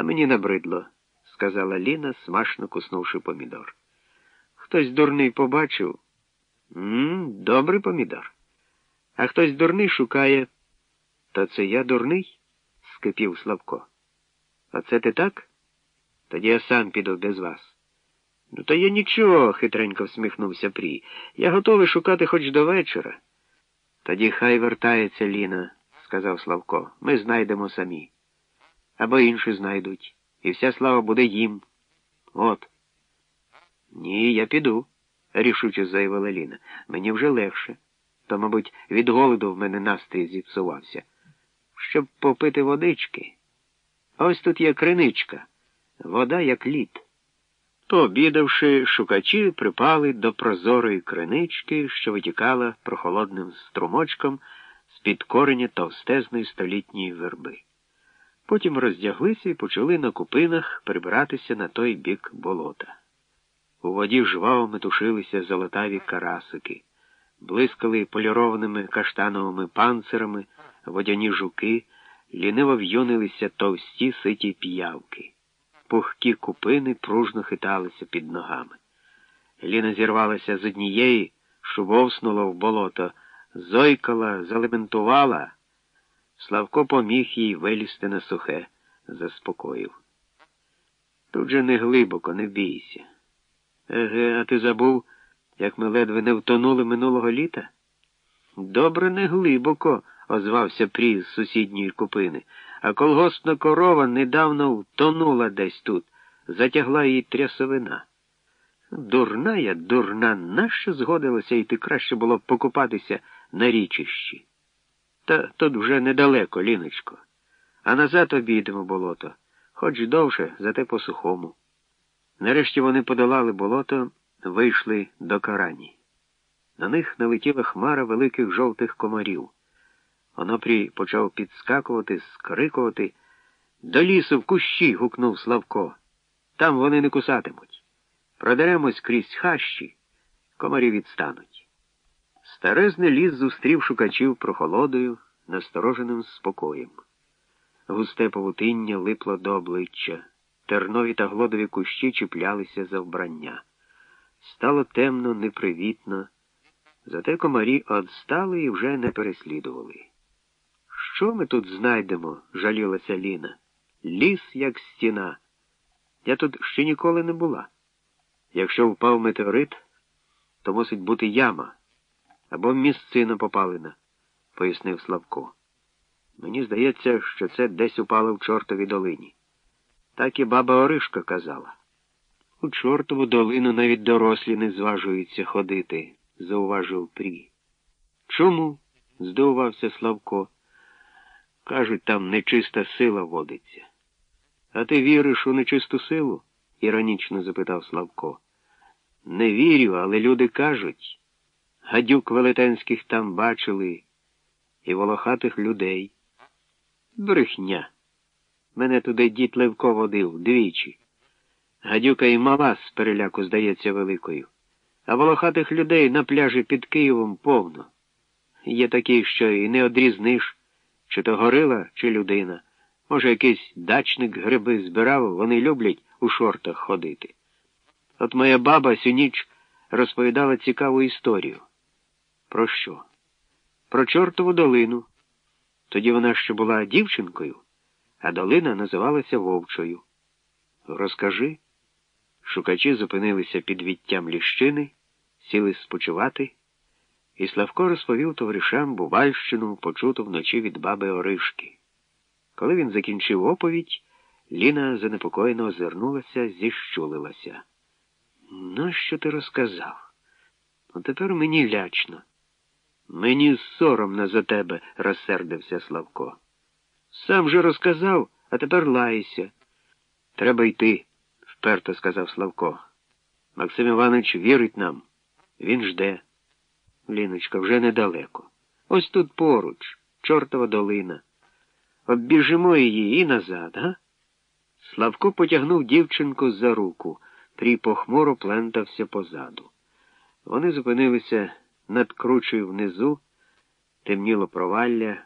А мені набридло, сказала Ліна, смачно куснувши помідор. Хтось дурний побачив. М, Добрий помідор. А хтось дурний шукає. То це я дурний? скипів Славко. А це ти так? Тоді я сам піду без вас. Ну, то я нічого, хитренько всміхнувся Прій. Я готовий шукати хоч до вечора. Тоді хай вертається Ліна, сказав Славко. Ми знайдемо самі. Або інші знайдуть. І вся слава буде їм. От. Ні, я піду, рішуче заявила Ліна. Мені вже легше. То, мабуть, від голоду в мене настрій зіпсувався. Щоб попити водички. Ось тут є криничка, вода як лід. Пообідавши, шукачі припали до прозорої кринички, що витікала прохолодним струмочком з-під кореня товстезної столітньої верби. Потім роздяглися і почали на купинах прибиратися на той бік болота. У воді жваво метушилися золотаві карасики, блискали полірованими каштановими панцирами водяні жуки, ліниво в'юнилися товсті ситі п'явки. Пухкі купини пружно хиталися під ногами. Ліна зірвалася з однієї, шувовснула в болото, зойкала, залементувала. Славко поміг їй вилізти на сухе, заспокоїв. Тут же не глибоко, не бійся. Еге, а ти забув, як ми ледве не втонули минулого літа? Добре, не глибоко, озвався Прій з сусідньої купини, а колгоспна корова недавно втонула десь тут, затягла її трясовина. Дурна я, дурна, нащо згодилася йти краще було покупатися на річищі? Та тут вже недалеко, ліночко. А назад обійдемо болото, хоч довше, зате по сухому. Нарешті вони подолали болото, вийшли до карані. На них налетіла хмара великих жовтих комарів. Онопрій почав підскакувати, скрикувати. До лісу в кущі. гукнув Славко. Там вони не кусатимуть. Продеремось крізь хащі, комарі відстануть. Старезний ліс зустрів шукачів прохолодою, настороженим спокоєм. Густе павутиння липло до обличчя, тернові та глодові кущі чіплялися за вбрання. Стало темно, непривітно, зате комарі одстали і вже не переслідували. Що ми тут знайдемо? жалілася Ліна. Ліс, як стіна. Я тут ще ніколи не була. Якщо впав метеорит, то мусить бути яма або місцина попалена, пояснив Славко. Мені здається, що це десь упало в чортовій долині. Так і баба Оришка казала. У чортову долину навіть дорослі не зважуються ходити, зауважив Прі. Чому? здивувався Славко. Кажуть, там нечиста сила водиться. А ти віриш у нечисту силу? іронічно запитав Славко. Не вірю, але люди кажуть. Гадюк велетенських там бачили і волохатих людей. Брехня. Мене туди дід Левко водив двічі. Гадюка і мала з переляку здається великою, а волохатих людей на пляжі під Києвом повно. Є такі, що і не одрізниш. Чи то горила, чи людина. Може, якийсь дачник гриби збирав, вони люблять у шортах ходити. От моя баба сю ніч розповідала цікаву історію. Про що? Про чортову долину. Тоді вона ще була дівчинкою, а долина називалася Вовчою. Розкажи. Шукачі зупинилися під віттям ліщини, сіли спочивати. І Славко розповів товаришам Бувальщину, почуту вночі від баби Оришки. Коли він закінчив оповідь, Ліна занепокоєно озирнулася, зіщулилася. Нащо ти розказав? Ну тепер мені лячно. Мені соромно за тебе, розсердився Славко. Сам же розказав, а тепер лайся. Треба йти, вперто сказав Славко. Максим Іванович вірить нам. Він жде. Ліночка, вже недалеко. Ось тут поруч, чортова долина. Оббіжимо її і назад, га? Славко потягнув дівчинку за руку, Трій похмуро плентався позаду. Вони зупинилися над кручею внизу, темніло провалля,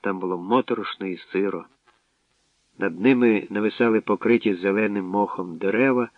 там було моторошно і сиро. Над ними нависали покриті зеленим мохом дерева.